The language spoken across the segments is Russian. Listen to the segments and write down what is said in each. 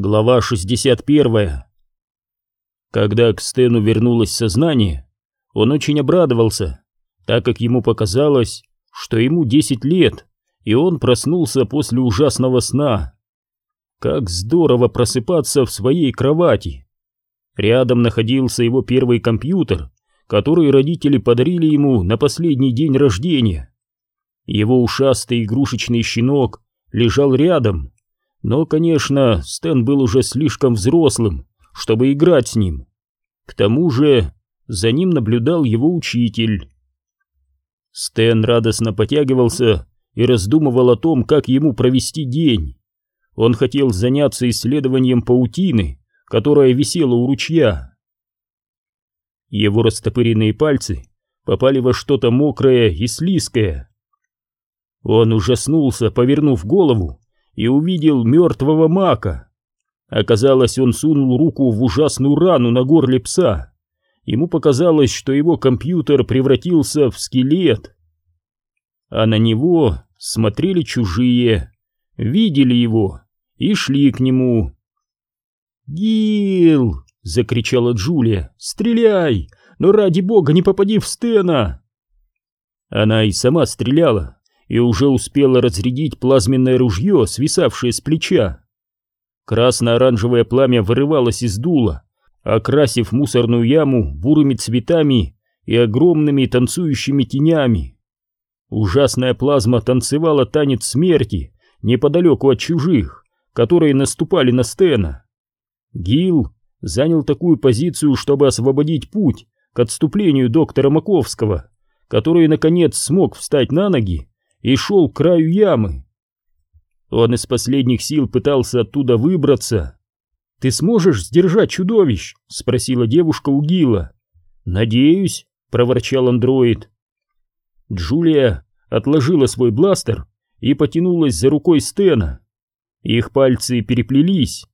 Глава 61 Когда к Стэну вернулось сознание, он очень обрадовался, так как ему показалось, что ему 10 лет, и он проснулся после ужасного сна. Как здорово просыпаться в своей кровати! Рядом находился его первый компьютер, который родители подарили ему на последний день рождения. Его ушастый игрушечный щенок лежал рядом, но, конечно, Стэн был уже слишком взрослым, чтобы играть с ним. К тому же за ним наблюдал его учитель. Стэн радостно потягивался и раздумывал о том, как ему провести день. Он хотел заняться исследованием паутины, которая висела у ручья. Его растопыренные пальцы попали во что-то мокрое и слизкое. Он ужаснулся, повернув голову, и увидел мертвого мака. Оказалось, он сунул руку в ужасную рану на горле пса. Ему показалось, что его компьютер превратился в скелет. А на него смотрели чужие, видели его и шли к нему. «Гил!» — закричала Джулия. «Стреляй! Но ради бога не попади в Стена!» Она и сама стреляла, и уже успела разрядить плазменное ружье, свисавшее с плеча. Красно-оранжевое пламя вырывалось из дула, окрасив мусорную яму бурыми цветами и огромными танцующими тенями. Ужасная плазма танцевала танец смерти неподалеку от чужих, которые наступали на Стена. Гил занял такую позицию, чтобы освободить путь к отступлению доктора Маковского, который, наконец, смог встать на ноги и шел к краю ямы. Он из последних сил пытался оттуда выбраться. «Ты сможешь сдержать чудовищ?» — спросила девушка у Гила. «Надеюсь», — проворчал андроид. Джулия отложила свой бластер и потянулась за рукой Стена. Их пальцы переплелись.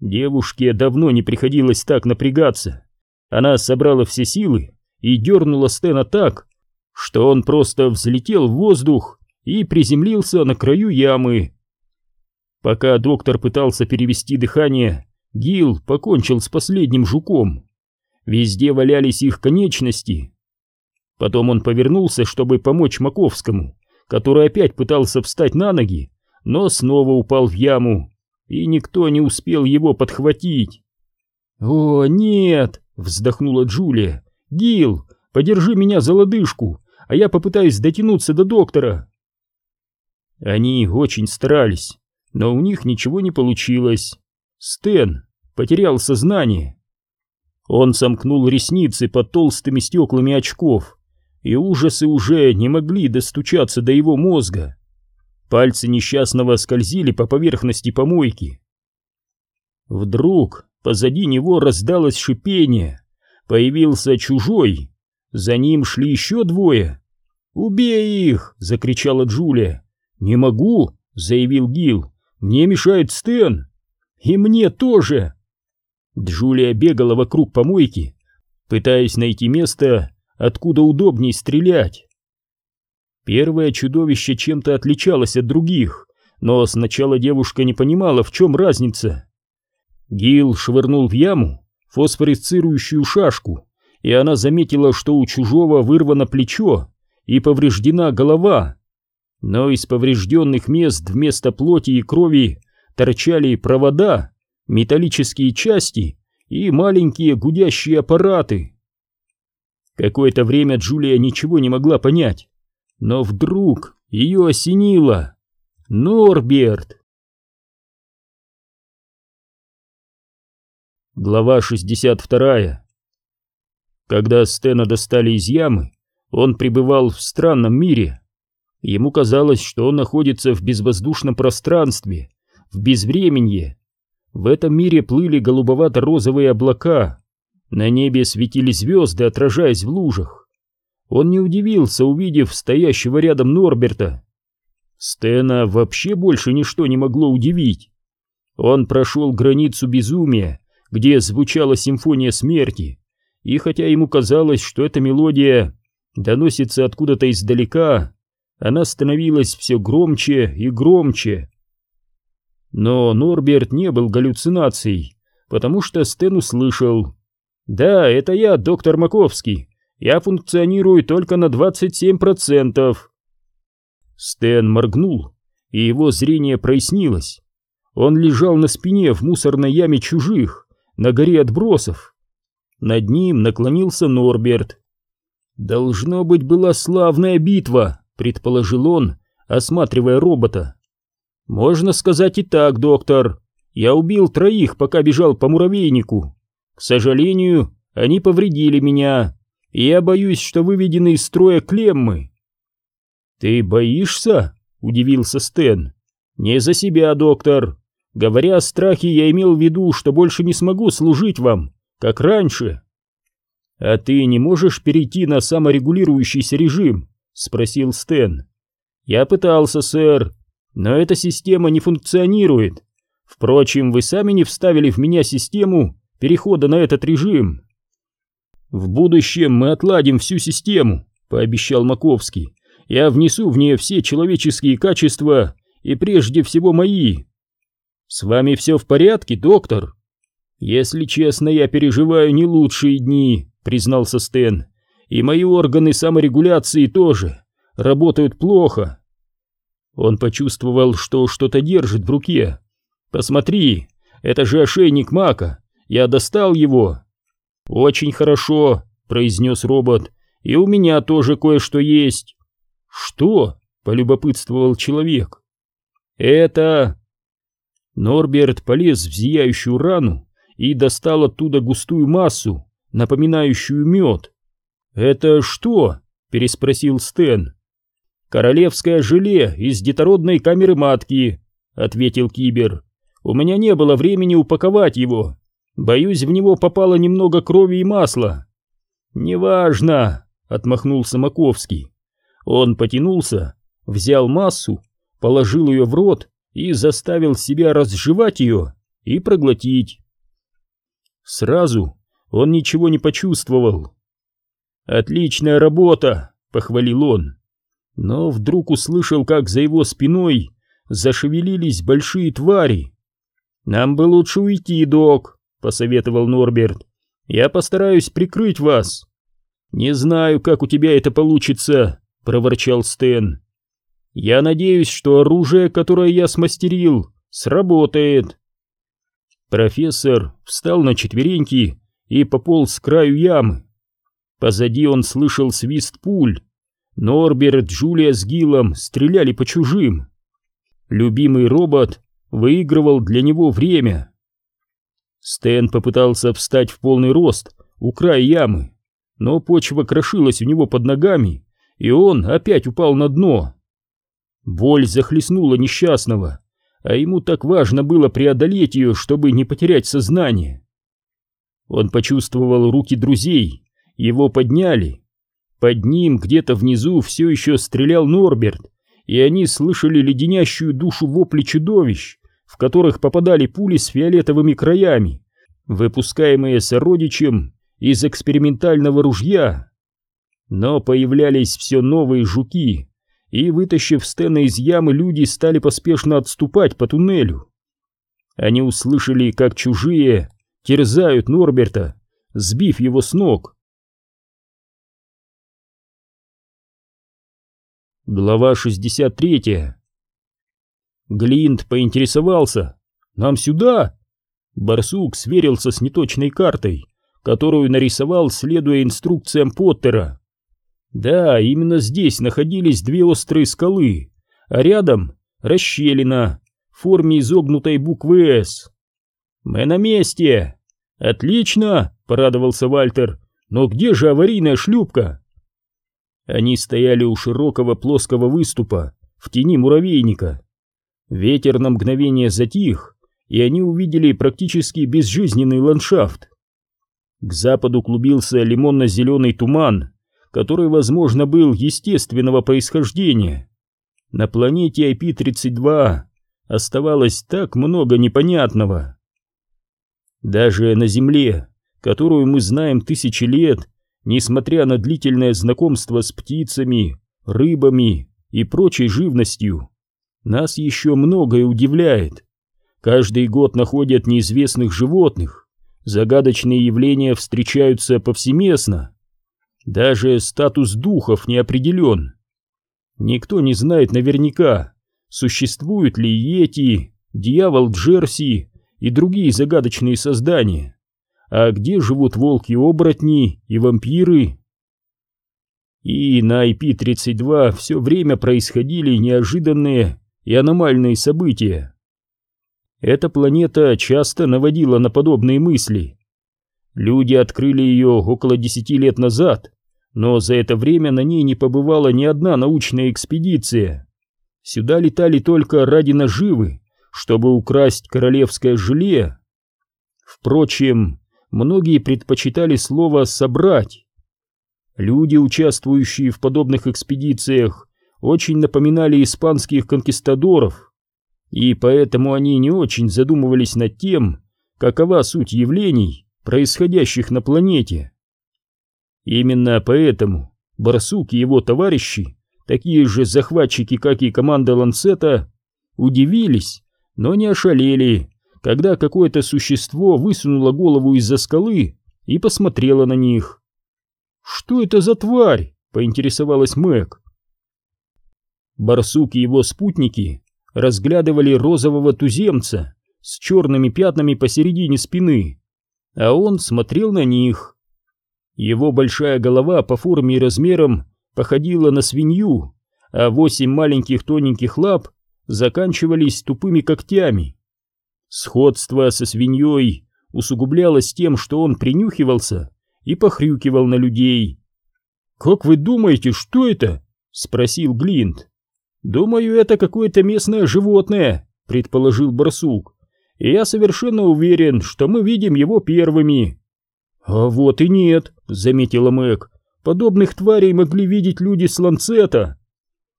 Девушке давно не приходилось так напрягаться. Она собрала все силы и дернула Стена так, что он просто взлетел в воздух и приземлился на краю ямы. Пока доктор пытался перевести дыхание, Гил покончил с последним жуком. Везде валялись их конечности. Потом он повернулся, чтобы помочь Маковскому, который опять пытался встать на ноги, но снова упал в яму, и никто не успел его подхватить. «О, нет!» — вздохнула Джулия. «Гил, подержи меня за лодыжку, а я попытаюсь дотянуться до доктора». Они очень старались, но у них ничего не получилось. Стэн потерял сознание. Он сомкнул ресницы под толстыми стеклами очков, и ужасы уже не могли достучаться до его мозга. Пальцы несчастного скользили по поверхности помойки. Вдруг позади него раздалось шипение. Появился чужой. За ним шли еще двое. «Убей их!» — закричала Джулия. «Не могу!» — заявил Гил. «Мне мешает Стэн!» «И мне тоже!» Джулия бегала вокруг помойки, пытаясь найти место, откуда удобней стрелять. Первое чудовище чем-то отличалось от других, но сначала девушка не понимала, в чем разница. Гил швырнул в яму фосфорисцирующую шашку, и она заметила, что у чужого вырвано плечо и повреждена голова но из поврежденных мест вместо плоти и крови торчали провода, металлические части и маленькие гудящие аппараты. Какое-то время Джулия ничего не могла понять, но вдруг ее осенило. Норберт! Глава 62 Когда Стена достали из ямы, он пребывал в странном мире, Ему казалось, что он находится в безвоздушном пространстве, в безвременье. В этом мире плыли голубовато-розовые облака, на небе светили звезды, отражаясь в лужах. Он не удивился, увидев стоящего рядом Норберта. Стена вообще больше ничто не могло удивить. Он прошел границу безумия, где звучала симфония смерти, и хотя ему казалось, что эта мелодия доносится откуда-то издалека, она становилась все громче и громче. Но Норберт не был галлюцинацией, потому что Стэн услышал. «Да, это я, доктор Маковский. Я функционирую только на 27%. Стэн моргнул, и его зрение прояснилось. Он лежал на спине в мусорной яме чужих, на горе отбросов. Над ним наклонился Норберт. «Должно быть, была славная битва», — предположил он, осматривая робота. «Можно сказать и так, доктор. Я убил троих, пока бежал по муравейнику. К сожалению, они повредили меня, и я боюсь, что выведены из строя клеммы». «Ты боишься?» — удивился Стэн. «Не за себя, доктор. Говоря о страхе, я имел в виду, что больше не смогу служить вам, как раньше». «А ты не можешь перейти на саморегулирующийся режим?» — спросил Стэн. «Я пытался, сэр, но эта система не функционирует. Впрочем, вы сами не вставили в меня систему перехода на этот режим». «В будущем мы отладим всю систему», — пообещал Маковский. «Я внесу в нее все человеческие качества и прежде всего мои». «С вами все в порядке, доктор?» «Если честно, я переживаю не лучшие дни», — признался Стэн. «И мои органы саморегуляции тоже работают плохо». Он почувствовал, что что-то держит в руке. «Посмотри, это же ошейник мака. Я достал его». «Очень хорошо», — произнес робот. «И у меня тоже кое-что есть». «Что?» — полюбопытствовал человек. «Это...» Норберт полез в зияющую рану и достал оттуда густую массу, напоминающую мед. «Это что?» — переспросил Стэн. «Королевское желе из детородной камеры матки», — ответил Кибер. «У меня не было времени упаковать его. Боюсь, в него попало немного крови и масла». «Неважно», — отмахнулся Маковский. Он потянулся, взял массу, положил ее в рот и заставил себя разжевать ее и проглотить. Сразу он ничего не почувствовал. «Отличная работа!» — похвалил он. Но вдруг услышал, как за его спиной зашевелились большие твари. «Нам бы лучше уйти, док», — посоветовал Норберт. «Я постараюсь прикрыть вас». «Не знаю, как у тебя это получится», — проворчал Стэн. Я надеюсь, что оружие, которое я смастерил, сработает. Профессор встал на четвереньки и пополз к краю ямы. Позади он слышал свист пуль. Норберт, Джулия с Гиллом стреляли по чужим. Любимый робот выигрывал для него время. Стэн попытался встать в полный рост у края ямы, но почва крошилась у него под ногами, и он опять упал на дно. Боль захлестнула несчастного, а ему так важно было преодолеть ее, чтобы не потерять сознание. Он почувствовал руки друзей, его подняли. Под ним где-то внизу все еще стрелял Норберт, и они слышали леденящую душу вопли чудовищ, в которых попадали пули с фиолетовыми краями, выпускаемые сородичем из экспериментального ружья. Но появлялись все новые жуки, и, вытащив Стэна из ямы, люди стали поспешно отступать по туннелю. Они услышали, как чужие терзают Норберта, сбив его с ног. Глава 63 Глинт поинтересовался. «Нам сюда?» Барсук сверился с неточной картой, которую нарисовал, следуя инструкциям Поттера. Да, именно здесь находились две острые скалы, а рядом расщелина в форме изогнутой буквы «С». «Мы на месте!» «Отлично!» — порадовался Вальтер. «Но где же аварийная шлюпка?» Они стояли у широкого плоского выступа в тени муравейника. Ветер на мгновение затих, и они увидели практически безжизненный ландшафт. К западу клубился лимонно-зеленый туман, который, возможно, был естественного происхождения. На планете IP-32 оставалось так много непонятного. Даже на Земле, которую мы знаем тысячи лет, несмотря на длительное знакомство с птицами, рыбами и прочей живностью, нас еще многое удивляет. Каждый год находят неизвестных животных. Загадочные явления встречаются повсеместно. Даже статус духов не определен. Никто не знает наверняка, существуют ли йети, дьявол Джерси и другие загадочные создания. А где живут волки-оборотни и вампиры? И на IP-32 все время происходили неожиданные и аномальные события. Эта планета часто наводила на подобные мысли. Люди открыли ее около десяти лет назад, но за это время на ней не побывала ни одна научная экспедиция. Сюда летали только ради наживы, чтобы украсть королевское желе. Впрочем, многие предпочитали слово «собрать». Люди, участвующие в подобных экспедициях, очень напоминали испанских конкистадоров, и поэтому они не очень задумывались над тем, какова суть явлений, происходящих на планете. Именно поэтому Барсук и его товарищи, такие же захватчики, как и команда Ланцета, удивились, но не ошалели, когда какое-то существо высунуло голову из-за скалы и посмотрело на них. «Что это за тварь?» — поинтересовалась Мэг. Барсук и его спутники разглядывали розового туземца с черными пятнами посередине спины, а он смотрел на них. Его большая голова по форме и размерам походила на свинью, а восемь маленьких тоненьких лап заканчивались тупыми когтями. Сходство со свиньей усугублялось тем, что он принюхивался и похрюкивал на людей. «Как вы думаете, что это?» — спросил Глинт. «Думаю, это какое-то местное животное», — предположил барсук. «И я совершенно уверен, что мы видим его первыми». «А вот и нет», — заметила Мэг. «Подобных тварей могли видеть люди с ланцета».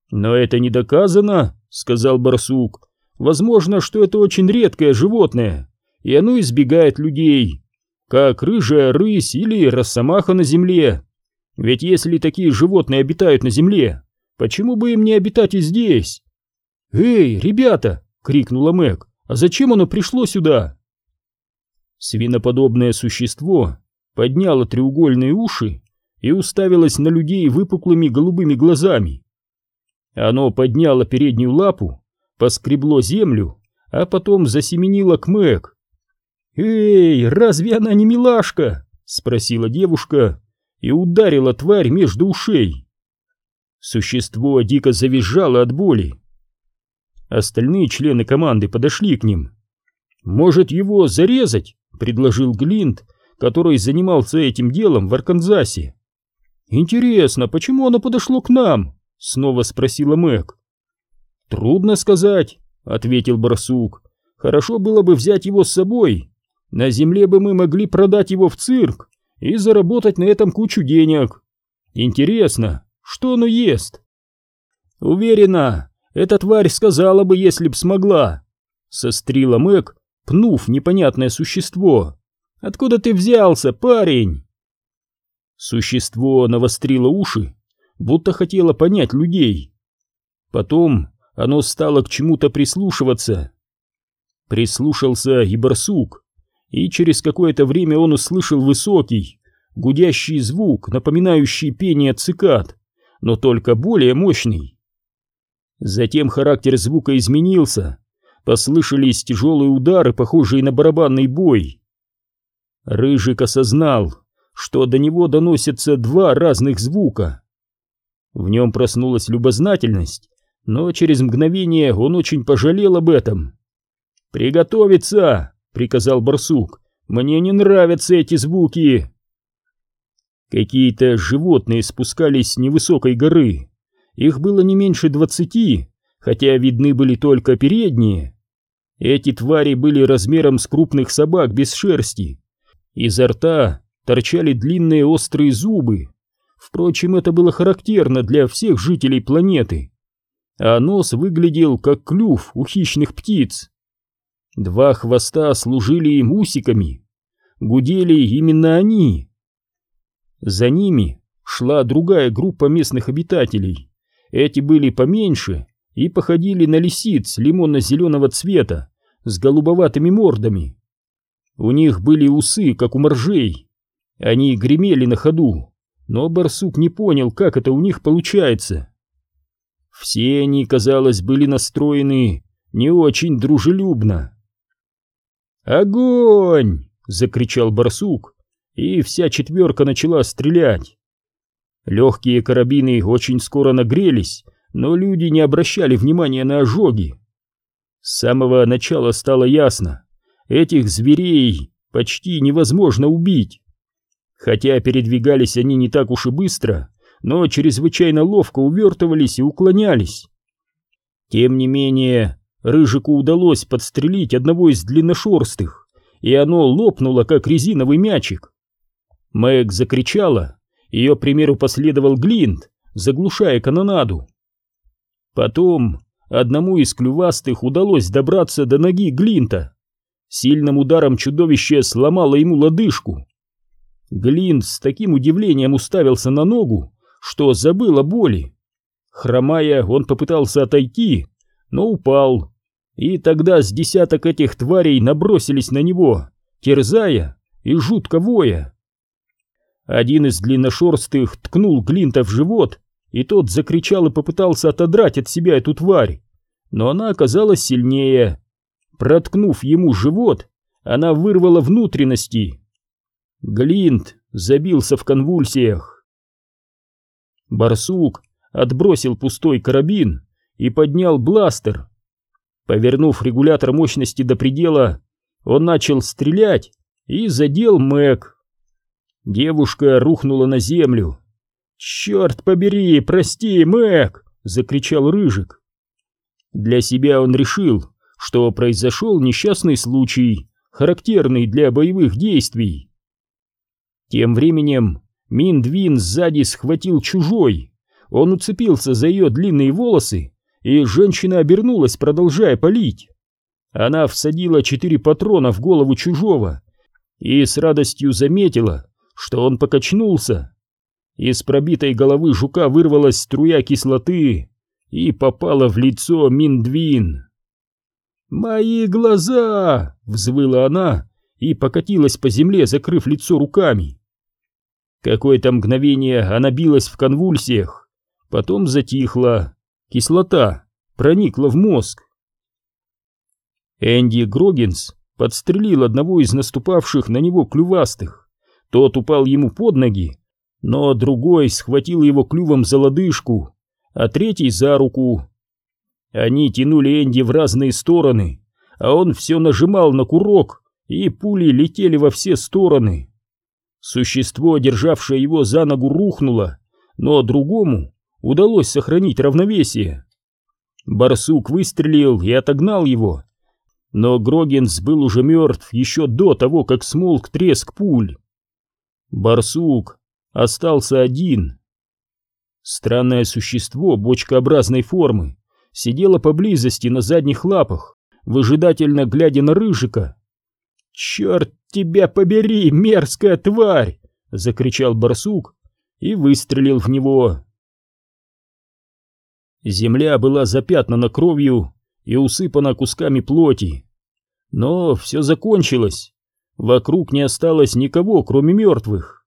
«Но это не доказано», — сказал барсук. «Возможно, что это очень редкое животное, и оно избегает людей, как рыжая рысь или росомаха на земле. Ведь если такие животные обитают на земле, почему бы им не обитать и здесь?» «Эй, ребята!» — крикнула Мэг. «А зачем оно пришло сюда?» Свиноподобное существо подняла треугольные уши и уставилась на людей выпуклыми голубыми глазами. Оно подняло переднюю лапу, поскребло землю, а потом засеменило к Мэг. «Эй, разве она не милашка?» — спросила девушка и ударила тварь между ушей. Существо дико завизжало от боли. Остальные члены команды подошли к ним. «Может, его зарезать?» — предложил Глинт, который занимался этим делом в Арканзасе. «Интересно, почему оно подошло к нам?» — снова спросила Мэг. «Трудно сказать», — ответил барсук. «Хорошо было бы взять его с собой. На земле бы мы могли продать его в цирк и заработать на этом кучу денег. Интересно, что оно ест?» «Уверена, эта тварь сказала бы, если б смогла», — сострила Мэг, пнув непонятное существо. Откуда ты взялся, парень?» Существо навострило уши, будто хотело понять людей. Потом оно стало к чему-то прислушиваться. Прислушался и барсук, и через какое-то время он услышал высокий, гудящий звук, напоминающий пение цикад, но только более мощный. Затем характер звука изменился, послышались тяжелые удары, похожие на барабанный бой. Рыжик осознал, что до него доносятся два разных звука. В нем проснулась любознательность, но через мгновение он очень пожалел об этом. «Приготовиться!» — приказал барсук. «Мне не нравятся эти звуки!» Какие-то животные спускались с невысокой горы. Их было не меньше двадцати, хотя видны были только передние. Эти твари были размером с крупных собак без шерсти, Изо рта торчали длинные острые зубы. Впрочем, это было характерно для всех жителей планеты. А нос выглядел как клюв у хищных птиц. Два хвоста служили им усиками. Гудели именно они. За ними шла другая группа местных обитателей. Эти были поменьше и походили на лисиц лимонно-зеленого цвета, с голубоватыми мордами. У них были усы, как у моржей. Они гремели на ходу, но барсук не понял, как это у них получается. Все они, казалось, были настроены не очень дружелюбно. «Огонь!» — закричал барсук, и вся четверка начала стрелять. Легкие карабины очень скоро нагрелись, но люди не обращали внимания на ожоги. С самого начала стало ясно, этих зверей почти невозможно убить. Хотя передвигались они не так уж и быстро, но чрезвычайно ловко увертывались и уклонялись. Тем не менее, Рыжику удалось подстрелить одного из длинношерстых, и оно лопнуло, как резиновый мячик. Мэг закричала, ее примеру последовал Глинт, заглушая канонаду. Потом одному из клювастых удалось добраться до ноги Глинта. Сильным ударом чудовище сломало ему лодыжку. Глинт с таким удивлением уставился на ногу, что забыл о боли. Хромая, он попытался отойти, но упал. И тогда с десяток этих тварей набросились на него, терзая и жутко воя. Один из длинношерстых ткнул Глинта в живот, и тот закричал и попытался отодрать от себя эту тварь, но она оказалась сильнее. Проткнув ему живот, она вырвала внутренности. Глинт забился в конвульсиях. Барсук отбросил пустой карабин и поднял бластер. Повернув регулятор мощности до предела, он начал стрелять и задел Мэг. Девушка рухнула на землю. «Черт побери, прости, Мэг!» — закричал Рыжик. Для себя он решил, что произошел несчастный случай, характерный для боевых действий. Тем временем Миндвин сзади схватил чужой. Он уцепился за ее длинные волосы, и женщина обернулась, продолжая палить. Она всадила четыре патрона в голову чужого и с радостью заметила, что он покачнулся. Из пробитой головы жука вырвалась струя кислоты и попала в лицо Миндвин. «Мои глаза!» — взвыла она и покатилась по земле, закрыв лицо руками. Какое-то мгновение она билась в конвульсиях, потом затихла. Кислота проникла в мозг. Энди Грогинс подстрелил одного из наступавших на него клювастых. Тот упал ему под ноги, но другой схватил его клювом за лодыжку, а третий за руку. Они тянули Энди в разные стороны, а он все нажимал на курок, и пули летели во все стороны. Существо, державшее его за ногу, рухнуло, но другому удалось сохранить равновесие. Барсук выстрелил и отогнал его, но Грогинс был уже мертв еще до того, как смолк треск пуль. Барсук остался один. Странное существо бочкообразной формы сидело поблизости на задних лапах, выжидательно глядя на Рыжика. «Черт тебя побери, мерзкая тварь!» — закричал барсук и выстрелил в него. Земля была запятнана кровью и усыпана кусками плоти. Но все закончилось. Вокруг не осталось никого, кроме мертвых.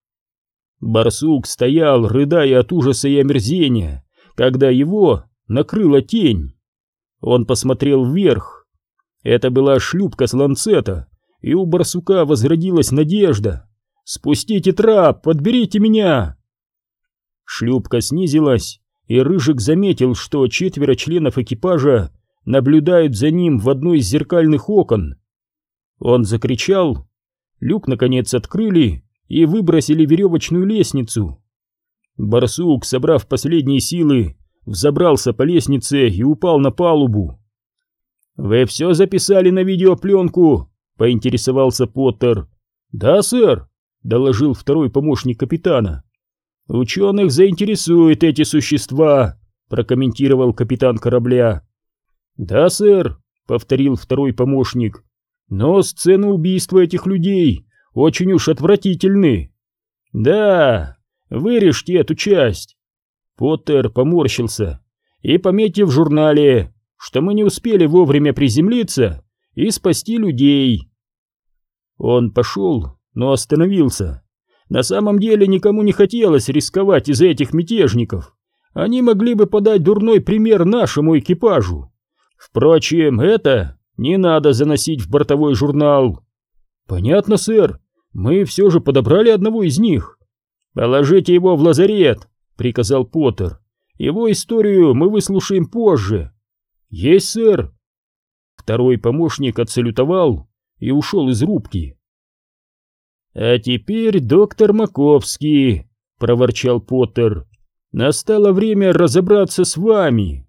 Барсук стоял, рыдая от ужаса и омерзения, когда его накрыла тень. Он посмотрел вверх. Это была шлюпка с ланцета, и у барсука возродилась надежда. «Спустите трап, подберите меня!» Шлюпка снизилась, и Рыжик заметил, что четверо членов экипажа наблюдают за ним в одной из зеркальных окон. Он закричал, люк наконец открыли и выбросили веревочную лестницу. Барсук, собрав последние силы, взобрался по лестнице и упал на палубу. «Вы все записали на видеопленку?» — поинтересовался Поттер. «Да, сэр», — доложил второй помощник капитана. «Ученых заинтересуют эти существа», — прокомментировал капитан корабля. «Да, сэр», — повторил второй помощник. «Но сцены убийства этих людей очень уж отвратительны». «Да, вырежьте эту часть». Поттер поморщился и, пометив в журнале, что мы не успели вовремя приземлиться, и спасти людей. Он пошел, но остановился. На самом деле никому не хотелось рисковать из-за этих мятежников. Они могли бы подать дурной пример нашему экипажу. Впрочем, это не надо заносить в бортовой журнал. Понятно, сэр. Мы все же подобрали одного из них. Положите его в лазарет, приказал Поттер. Его историю мы выслушаем позже. Есть, сэр. Второй помощник отсалютовал и ушел из рубки. «А теперь доктор Маковский», — проворчал Поттер, — «настало время разобраться с вами».